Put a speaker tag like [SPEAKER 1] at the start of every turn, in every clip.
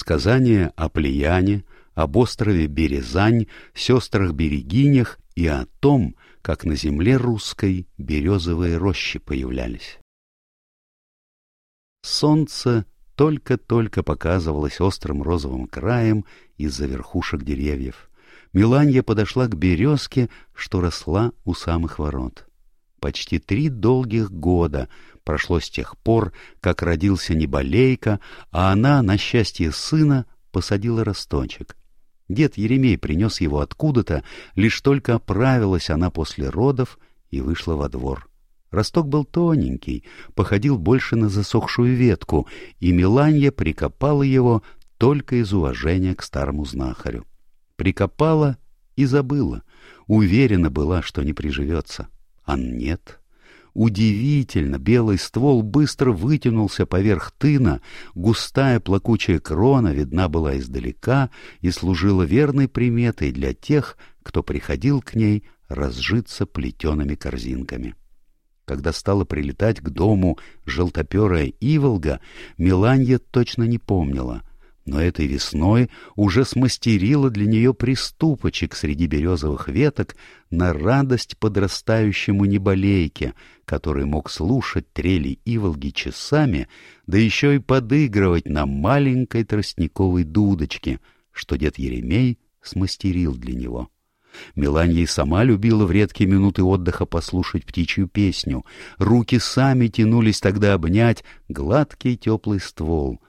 [SPEAKER 1] Сказания о Плеяне, об острове Березань, сестрах-берегинях и о том, как на земле русской березовые рощи появлялись. Солнце только-только показывалось острым розовым краем из-за верхушек деревьев. Миланья подошла к березке, что росла у самых ворот. Почти три долгих года прошло с тех пор, как родился Неболейка, а она, на счастье сына, посадила росточек. Дед Еремей принес его откуда-то, лишь только оправилась она после родов и вышла во двор. Росток был тоненький, походил больше на засохшую ветку, и Миланья прикопала его только из уважения к старому знахарю. Прикопала и забыла, уверена была, что не приживется. А нет. Удивительно, белый ствол быстро вытянулся поверх тына, густая плакучая крона видна была издалека и служила верной приметой для тех, кто приходил к ней разжиться плетеными корзинками. Когда стала прилетать к дому желтоперая Иволга, Меланья точно не помнила, но этой весной уже смастерила для нее приступочек среди березовых веток на радость подрастающему неболейке, который мог слушать трели Иволги часами, да еще и подыгрывать на маленькой тростниковой дудочке, что дед Еремей смастерил для него. Меланья и сама любила в редкие минуты отдыха послушать птичью песню. Руки сами тянулись тогда обнять гладкий теплый ствол,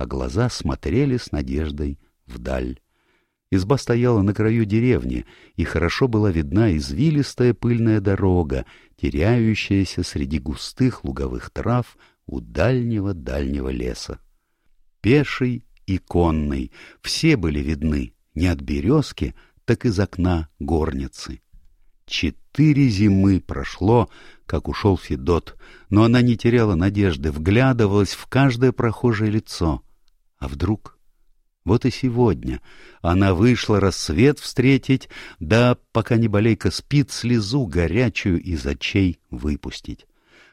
[SPEAKER 1] а глаза смотрели с надеждой вдаль. Изба стояла на краю деревни, и хорошо была видна извилистая пыльная дорога, теряющаяся среди густых луговых трав у дальнего-дальнего леса. Пеший и конный все были видны не от березки, так из окна горницы. Четыре зимы прошло, как ушел Федот, но она не теряла надежды, вглядывалась в каждое прохожее лицо. А вдруг... Вот и сегодня она вышла рассвет встретить, да, пока не болейка спит, слезу горячую из очей выпустить.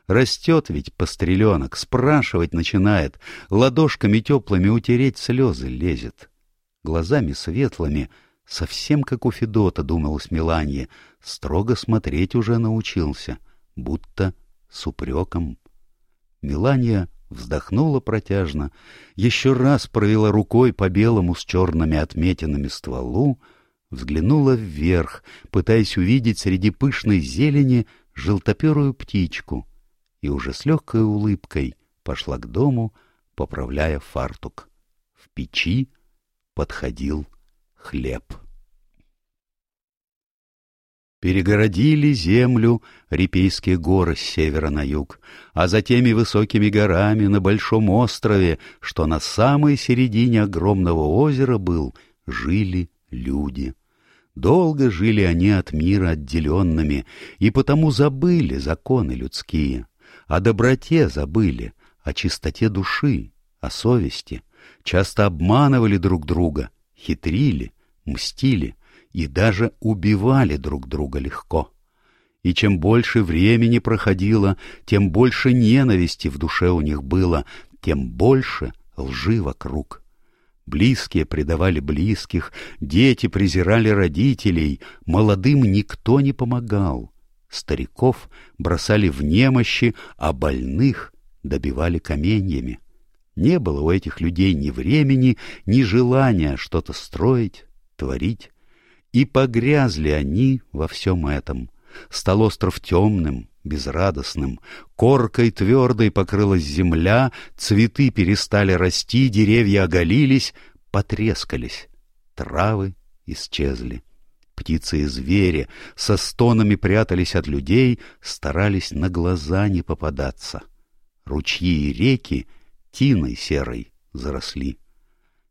[SPEAKER 1] Растет ведь постреленок, спрашивать начинает, ладошками теплыми утереть слезы лезет. Глазами светлыми — Совсем как у Федота, думалось Меланье, строго смотреть уже научился, будто с упреком. Меланья вздохнула протяжно, еще раз провела рукой по белому с черными отметинами стволу, взглянула вверх, пытаясь увидеть среди пышной зелени желтоперую птичку, и уже с легкой улыбкой пошла к дому, поправляя фартук. В печи подходил хлеб. Перегородили землю Репейские горы с севера на юг, а за теми высокими горами на большом острове, что на самой середине огромного озера был, жили люди. Долго жили они от мира отделенными, и потому забыли законы людские. О доброте забыли, о чистоте души, о совести. Часто обманывали друг друга, хитрили, мстили и даже убивали друг друга легко. И чем больше времени проходило, тем больше ненависти в душе у них было, тем больше лжи вокруг. Близкие предавали близких, дети презирали родителей, молодым никто не помогал. Стариков бросали в немощи, а больных добивали каменьями. Не было у этих людей ни времени, ни желания что-то строить, творить. И погрязли они во всем этом. Стал остров темным, безрадостным, коркой твердой покрылась земля, цветы перестали расти, деревья оголились, потрескались, травы исчезли. Птицы и звери со стонами прятались от людей, старались на глаза не попадаться. Ручьи и реки тиной серой заросли.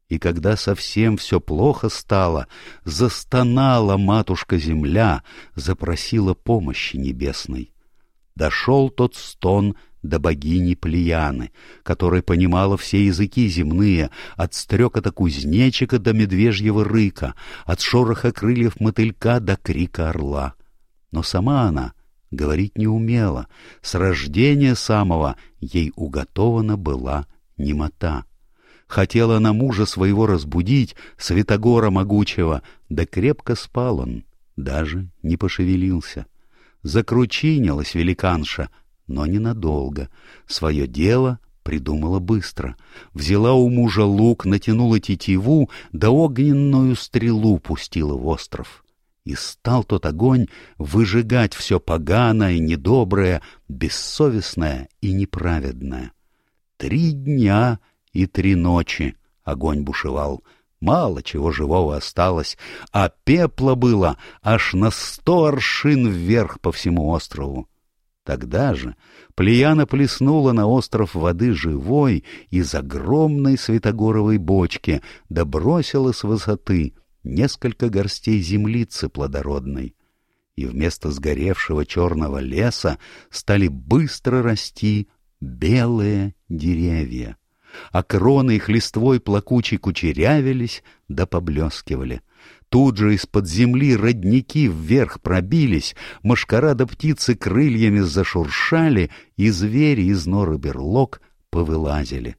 [SPEAKER 1] И когда совсем все плохо стало, застонала матушка-земля, запросила помощи небесной. Дошел тот стон до богини Плеяны, которая понимала все языки земные, от стрекота кузнечика до медвежьего рыка, от шороха крыльев мотылька до крика орла. Но сама она говорить не умела, с рождения самого ей уготована была немота. Хотела она мужа своего разбудить, Святогора могучего, да крепко спал он, даже не пошевелился. Закручинилась великанша, но ненадолго. Свое дело придумала быстро. Взяла у мужа лук, натянула тетиву, да огненную стрелу пустила в остров. И стал тот огонь выжигать все поганое, недоброе, бессовестное и неправедное. Три дня и три ночи огонь бушевал, мало чего живого осталось, а пепла было аж на сто аршин вверх по всему острову. Тогда же Плеяна плеснула на остров воды живой из огромной светогоровой бочки, да бросила с высоты несколько горстей землицы плодородной. И вместо сгоревшего черного леса стали быстро расти белые деревья, а кроны их листвой плакучей кучерявились да поблескивали. Тут же из-под земли родники вверх пробились, мошкара да птицы крыльями зашуршали, и звери из норы берлог повылазили.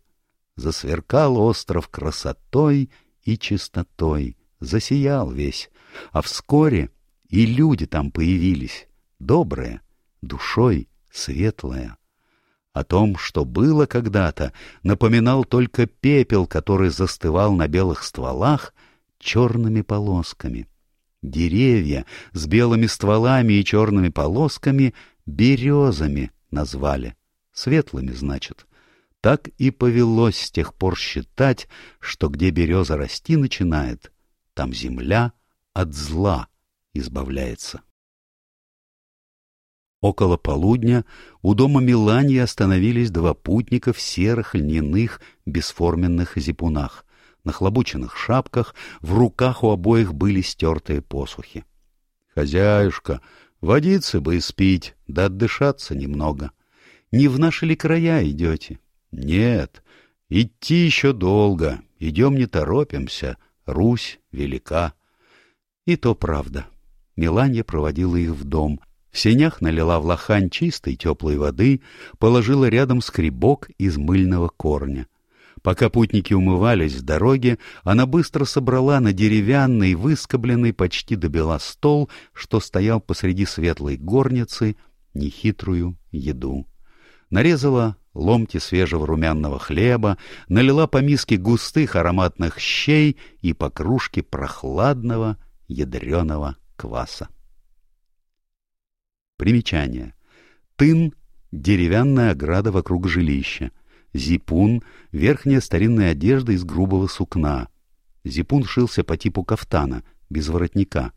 [SPEAKER 1] Засверкал остров красотой и чистотой, засиял весь, а вскоре и люди там появились, добрые, душой светлая. О том, что было когда-то, напоминал только пепел, который застывал на белых стволах черными полосками. Деревья с белыми стволами и черными полосками березами назвали. Светлыми, значит. Так и повелось с тех пор считать, что где береза расти начинает, там земля от зла избавляется. Около полудня у дома Миланьи остановились два путника в серых льняных бесформенных зипунах нахлобученных шапках, в руках у обоих были стертые посухи. — Хозяюшка, водиться бы и спить, да отдышаться немного. Не в наши ли края идете? — Нет, идти еще долго, идем не торопимся, Русь велика. И то правда. Миланья проводила их в дом, в сенях налила в лохань чистой теплой воды, положила рядом скребок из мыльного корня — Пока путники умывались в дороге, она быстро собрала на деревянный, выскобленный почти до бела стол, что стоял посреди светлой горницы, нехитрую еду. Нарезала ломти свежего румяного хлеба, налила по миске густых ароматных щей и по кружке прохладного ядреного кваса. Примечание. Тын — деревянная ограда вокруг жилища. Зипун — верхняя старинная одежда из грубого сукна. Зипун шился по типу кафтана, без воротника.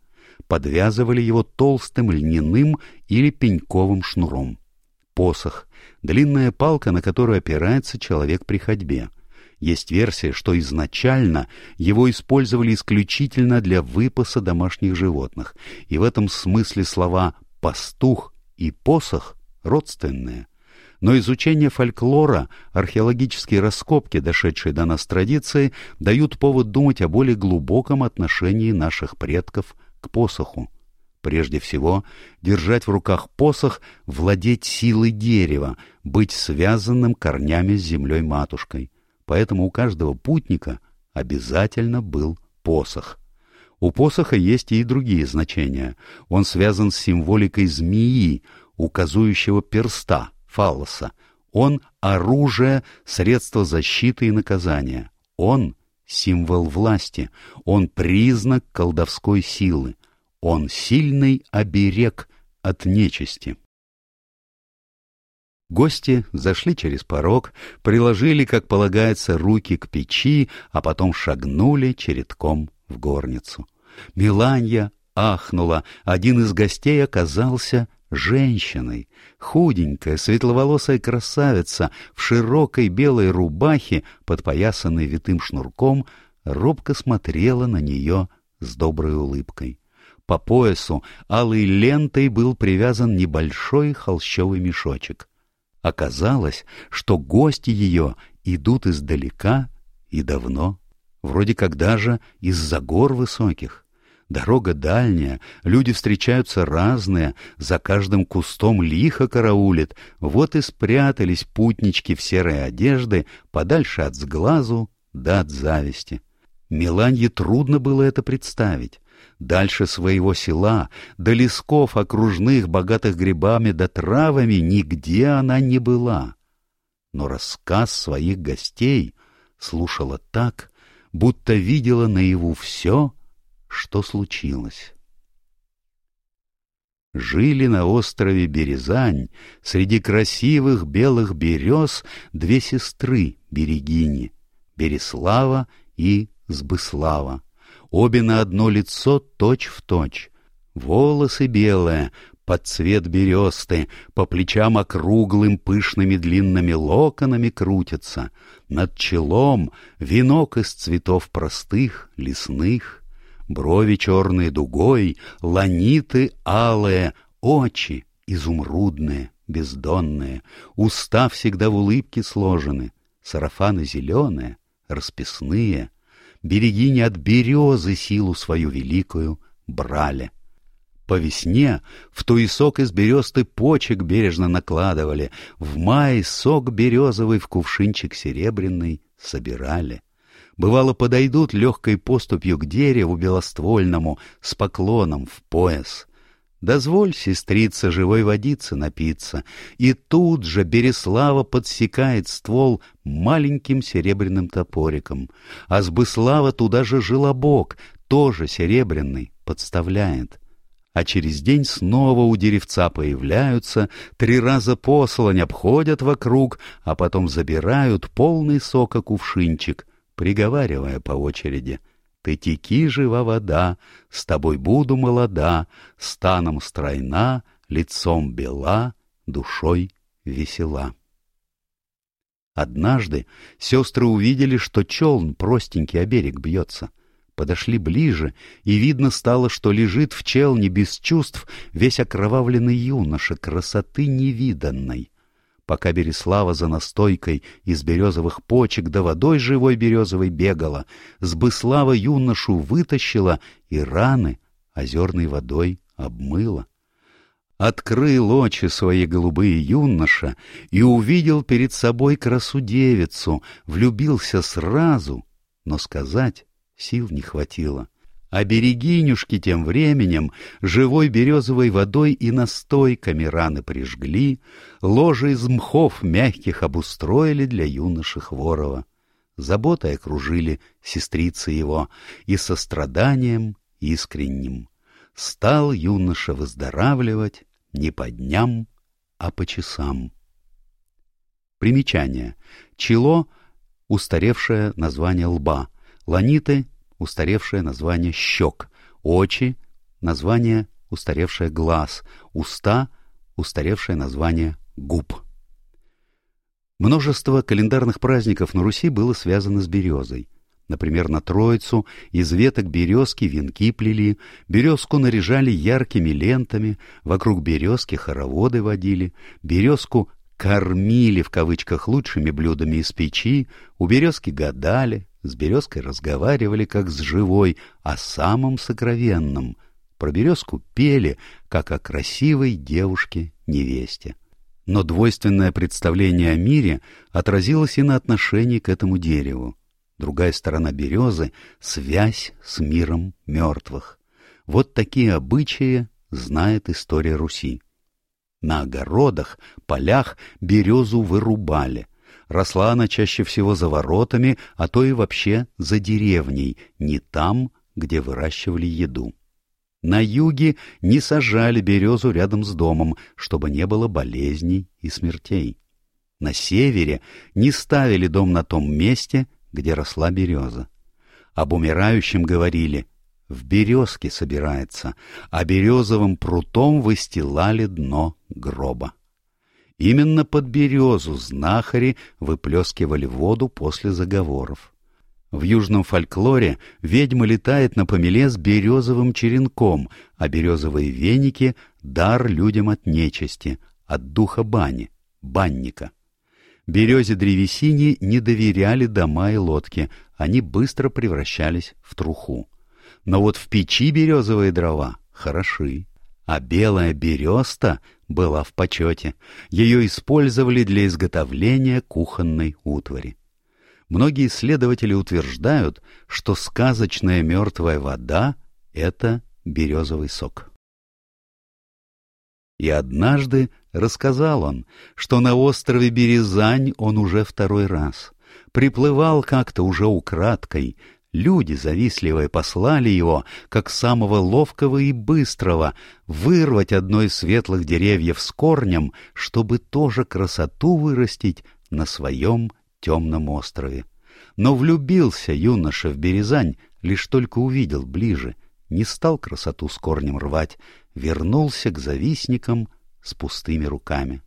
[SPEAKER 1] Подвязывали его толстым льняным или пеньковым шнуром. Посох — длинная палка, на которую опирается человек при ходьбе. Есть версия, что изначально его использовали исключительно для выпаса домашних животных, и в этом смысле слова «пастух» и «посох» родственные но изучение фольклора, археологические раскопки, дошедшие до нас традиции, дают повод думать о более глубоком отношении наших предков к посоху. Прежде всего, держать в руках посох, владеть силой дерева, быть связанным корнями с землей-матушкой. Поэтому у каждого путника обязательно был посох. У посоха есть и другие значения. Он связан с символикой змеи, указующего перста, фаллоса. Он — оружие, средство защиты и наказания. Он — символ власти. Он — признак колдовской силы. Он — сильный оберег от нечисти. Гости зашли через порог, приложили, как полагается, руки к печи, а потом шагнули чередком в горницу. Миланья ахнула, один из гостей оказался женщиной, худенькая, светловолосая красавица в широкой белой рубахе, подпоясанной витым шнурком, робко смотрела на нее с доброй улыбкой. По поясу алой лентой был привязан небольшой холщовый мешочек. Оказалось, что гости ее идут издалека и давно, вроде как даже из-за гор высоких. Дорога дальняя, люди встречаются разные, за каждым кустом лихо караулит. Вот и спрятались путнички в серой одежды, подальше от сглазу да от зависти. Миланье трудно было это представить. Дальше своего села, до лесков окружных, богатых грибами да травами, нигде она не была. Но рассказ своих гостей слушала так, будто видела наяву все, что случилось. Жили на острове Березань среди красивых белых берез две сестры Берегини — Береслава и Сбыслава. Обе на одно лицо точь в точь. Волосы белые, под цвет бересты, по плечам округлым пышными длинными локонами крутятся. Над челом венок из цветов простых, лесных, брови черные дугой, ланиты алые, очи изумрудные, бездонные, уста всегда в улыбке сложены, сарафаны зеленые, расписные, берегини от березы силу свою великую брали. По весне в туесок из бересты почек бережно накладывали, в мае сок березовый в кувшинчик серебряный собирали. Бывало, подойдут легкой поступью к дереву белоствольному с поклоном в пояс. Дозволь, сестрица, живой водицы напиться, и тут же Береслава подсекает ствол маленьким серебряным топориком, а Сбыслава туда же желобок, тоже серебряный, подставляет. А через день снова у деревца появляются, три раза послань обходят вокруг, а потом забирают полный сока кувшинчик, приговаривая по очереди «Ты теки, жива вода, с тобой буду молода, станом стройна, лицом бела, душой весела». Однажды сестры увидели, что челн простенький о берег бьется. Подошли ближе, и видно стало, что лежит в челне без чувств весь окровавленный юноша, красоты невиданной пока Береслава за настойкой из березовых почек да водой живой березовой бегала, Сбыслава юношу вытащила и раны озерной водой обмыла. Открыл очи свои голубые юноша и увидел перед собой красу девицу, влюбился сразу, но сказать сил не хватило — а берегинюшки тем временем живой березовой водой и настойками раны прижгли, ложи из мхов мягких обустроили для юноши Хворова. Заботой окружили сестрицы его и состраданием искренним. Стал юноша выздоравливать не по дням, а по часам. Примечание. Чело — устаревшее название лба, ланиты устаревшее название щек, очи — название устаревшее глаз, уста — устаревшее название губ. Множество календарных праздников на Руси было связано с березой. Например, на Троицу из веток березки венки плели, березку наряжали яркими лентами, вокруг березки хороводы водили, березку «кормили» в кавычках лучшими блюдами из печи, у березки гадали, с березкой разговаривали, как с живой, о самом сокровенном. Про березку пели, как о красивой девушке-невесте. Но двойственное представление о мире отразилось и на отношении к этому дереву. Другая сторона березы — связь с миром мертвых. Вот такие обычаи знает история Руси. На огородах, полях березу вырубали, Росла она чаще всего за воротами, а то и вообще за деревней, не там, где выращивали еду. На юге не сажали березу рядом с домом, чтобы не было болезней и смертей. На севере не ставили дом на том месте, где росла береза. Об умирающем говорили «в березке собирается», а березовым прутом выстилали дно гроба. Именно под березу знахари выплескивали воду после заговоров. В южном фольклоре ведьма летает на помеле с березовым черенком, а березовые веники — дар людям от нечисти, от духа бани, банника. Березе древесине не доверяли дома и лодки, они быстро превращались в труху. Но вот в печи березовые дрова хороши, а белая береста была в почете. Ее использовали для изготовления кухонной утвари. Многие исследователи утверждают, что сказочная мертвая вода — это березовый сок. И однажды рассказал он, что на острове Березань он уже второй раз. Приплывал как-то уже украдкой, Люди, завистливые, послали его, как самого ловкого и быстрого, вырвать одно из светлых деревьев с корнем, чтобы тоже красоту вырастить на своем темном острове. Но влюбился юноша в Березань, лишь только увидел ближе, не стал красоту с корнем рвать, вернулся к завистникам с пустыми руками.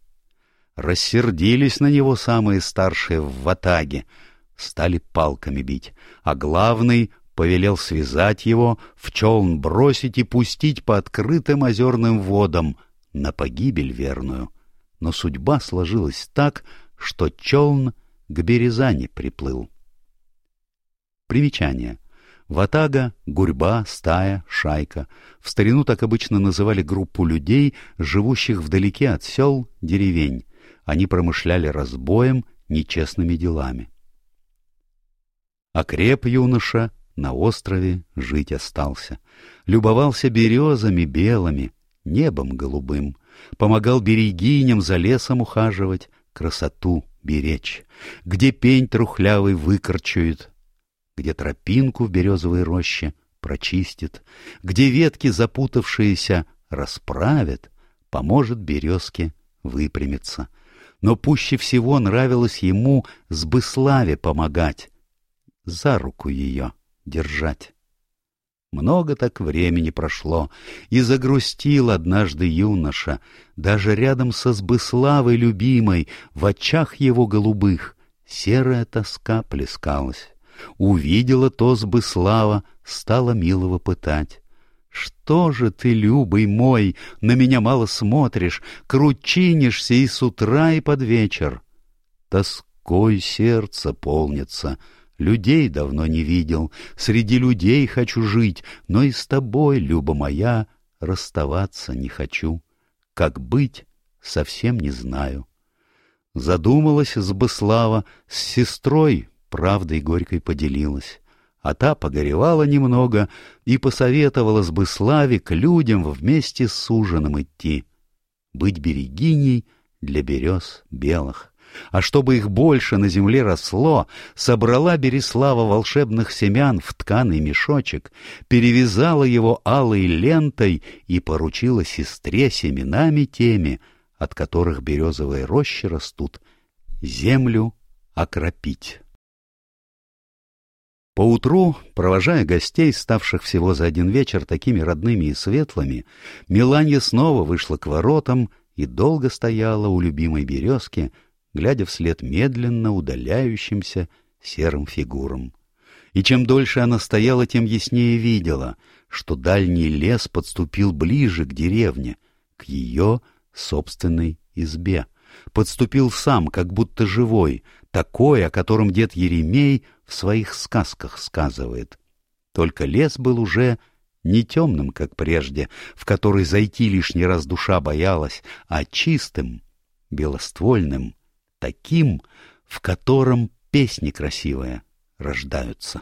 [SPEAKER 1] Рассердились на него самые старшие в ватаге — стали палками бить, а главный повелел связать его, в челн бросить и пустить по открытым озерным водам на погибель верную. Но судьба сложилась так, что челн к Березани приплыл. Примечание. Ватага, гурьба, стая, шайка. В старину так обычно называли группу людей, живущих вдалеке от сел, деревень. Они промышляли разбоем, нечестными делами. Окреп юноша, на острове жить остался. Любовался березами белыми, небом голубым. Помогал берегиням за лесом ухаживать, красоту беречь. Где пень трухлявый выкорчует, где тропинку в березовой роще прочистит, где ветки запутавшиеся расправят, поможет березке выпрямиться. Но пуще всего нравилось ему с Быславе помогать, за руку ее держать. Много так времени прошло, и загрустил однажды юноша, даже рядом со Сбыславой любимой, в очах его голубых серая тоска плескалась. Увидела то Сбыслава, стала милого пытать. Что же ты, любый мой, на меня мало смотришь, кручинишься и с утра, и под вечер? Тоской сердце полнится, — Людей давно не видел, среди людей хочу жить, но и с тобой, Люба моя, расставаться не хочу. Как быть, совсем не знаю. Задумалась Сбыслава, с сестрой правдой горькой поделилась. А та погоревала немного и посоветовала Сбыславе к людям вместе с ужином идти. Быть берегиней для берез белых а чтобы их больше на земле росло, собрала Береслава волшебных семян в тканый мешочек, перевязала его алой лентой и поручила сестре семенами теми, от которых березовые рощи растут, землю окропить. Поутру, провожая гостей, ставших всего за один вечер такими родными и светлыми, Миланья снова вышла к воротам и долго стояла у любимой березки, глядя вслед медленно удаляющимся серым фигурам. И чем дольше она стояла, тем яснее видела, что дальний лес подступил ближе к деревне, к ее собственной избе. Подступил сам, как будто живой, такой, о котором дед Еремей в своих сказках сказывает. Только лес был уже не темным, как прежде, в который зайти лишний раз душа боялась, а чистым, белоствольным, таким, в котором песни красивые рождаются.